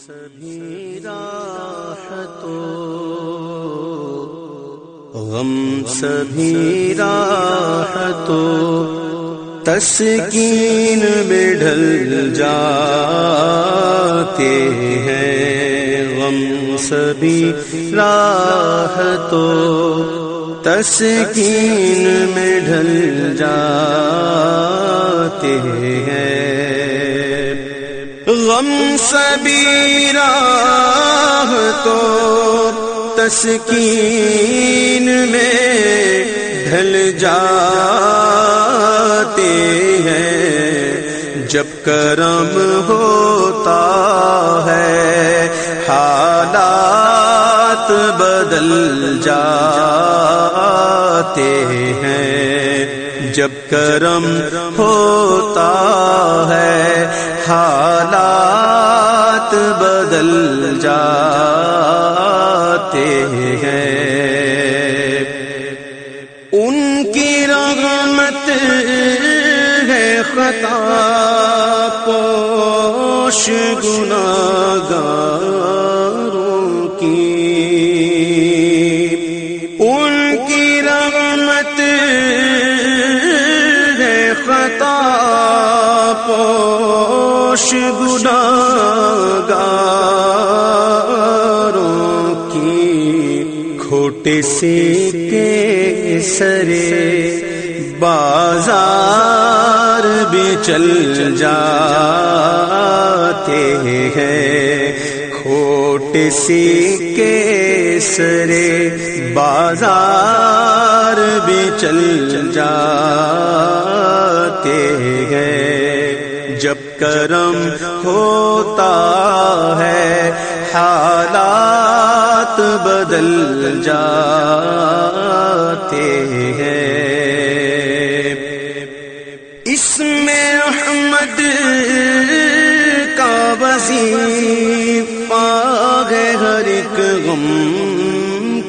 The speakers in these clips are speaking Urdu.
سبھی راحتوں، غم سبھی راحتوں، تسکین میں ڈھل جاتے ہیں۔ غم سبھی راحتوں، تسکین میں ڈھل جاتے ہیں۔ غم سبھی راہ تو تسکین میں ڈھل جاتے ہیں۔ جب کرم ہوتا ہے، حالات بدل جاتے ہیں۔ جب کرم ہوتا ہے، حالات بدل جاتے ہیں۔ ان کی رحمت ہے خطا، پوش گناگاروں پوش گناگاروں کی کھوٹے سے کے سرے بازار بھی چل جاتے ہیں۔ کھوٹے سے کے سرے بازار بھی چل جاتے ہیں کرم ہوتا ہے، حالات بدل جاتے ہیں۔ اس میں احمد کا وظیفہ ہے، ہر ایک غم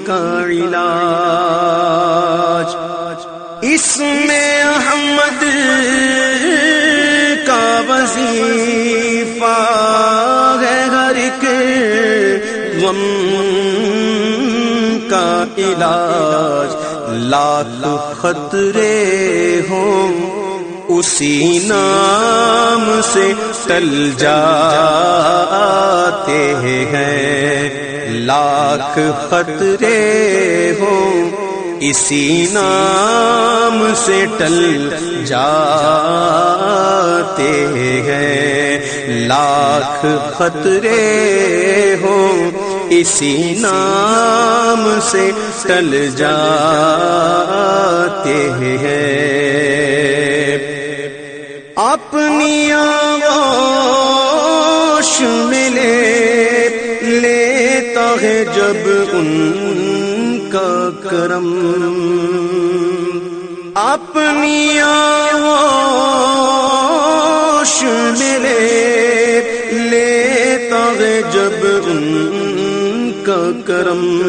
کا غم کا علاج، لاکھ خطرے ہوں، اسی نام سے ٹل جاتے ہیں۔ لاکھ خطرے ہوں، اسی نام سے ٹل جاتے ہیں۔ لاکھ خطرے اسی نام سے ٹل جاتے ہیں۔ اپنی آغوش ملے لیتا ہے جب ان کا کرم۔ اپنی آغوش ملے لیتا ہے جب ان کا کرم،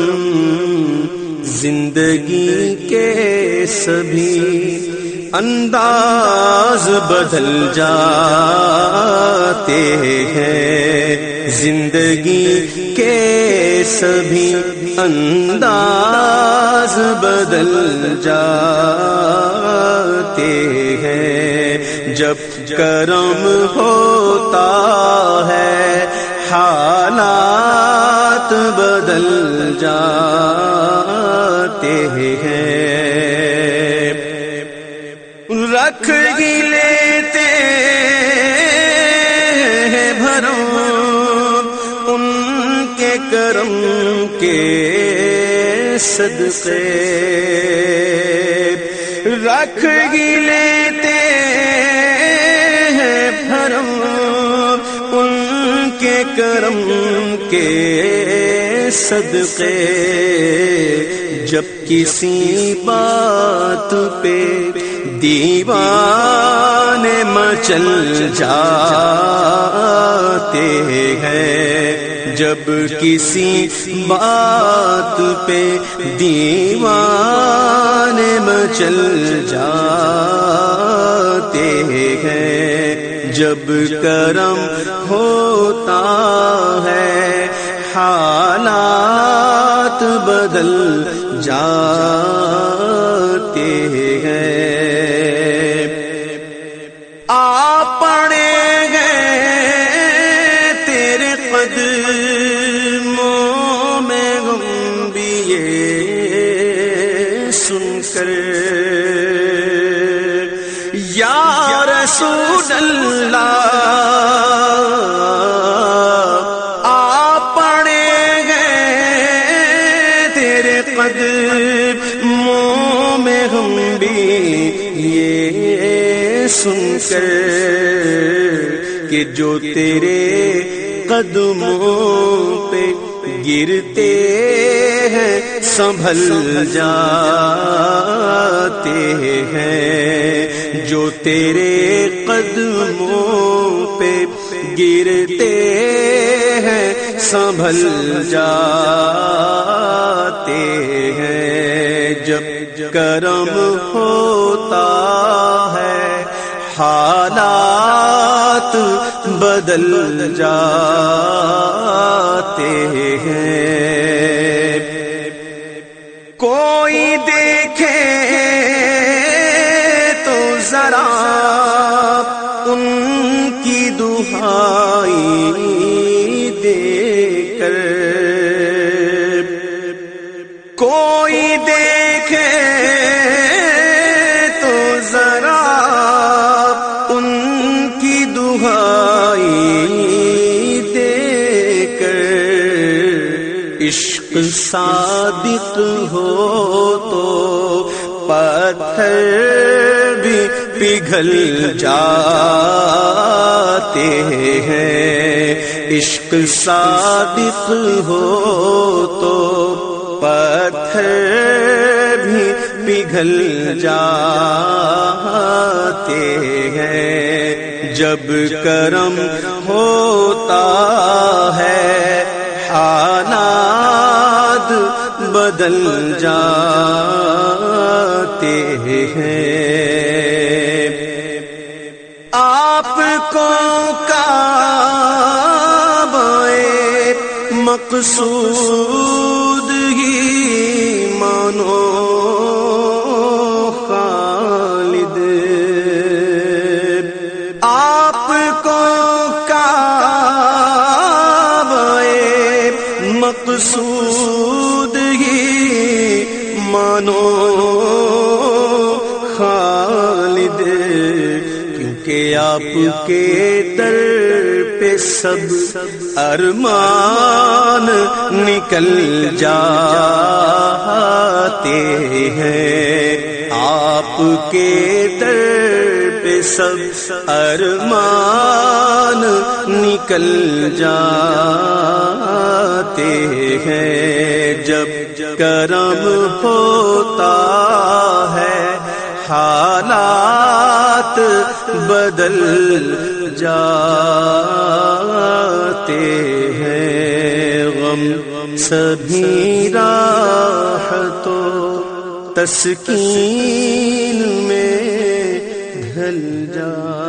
زندگی کے سبھی انداز بدل جاتے ہیں۔ زندگی کے سبھی انداز بدل جاتے ہیں۔ جب کرم ہوتا ہے، حالات بدل جاتے ہیں۔ رکھ ہی لیتے ہیں بھرو ان کے کرم کے صدقے۔ رکھ ہی لیتے ہیں بھرو ان کے کرم کے صدقے جب کسی بات پہ دیوان مچل جاتے ہیں، جب کسی بات پہ دیوان مچل جاتے ہیں، جب کرم ہوتا ہے حالات بدل جاتے ہیں۔ سن کر کہ جو تیرے قدموں پہ گرتے ہیں، سنبھل جاتے ہیں۔ جو تیرے قدموں پہ گرتے ہیں، سنبھل جاتے ہیں۔ جب کرم بدل جاتے ہیں۔ کوئی دیکھے تو ذرا ان کی دہائی دے کر۔ کوئی دیکھے صادق ہو تو پتھر بھی پگھل جاتے ہیں۔ عشق صادق ہو تو پتھر بھی پگھل جاتے ہیں۔ جب کرم ہوتا بدل جاتے ہیں۔ آپ کو کعبے مقصود ہی مانو خالد۔ آپ کو مقصود آپ کے در پہ سب ارمان نکل جاتے ہیں۔ آپ کے در پہ سب ارمان نکل جاتے ہیں۔ جب کرم ہوتا ہے حالات بدل جاتے ہیں۔ غم سبھی راہ تو تسکین میں ڈھل جا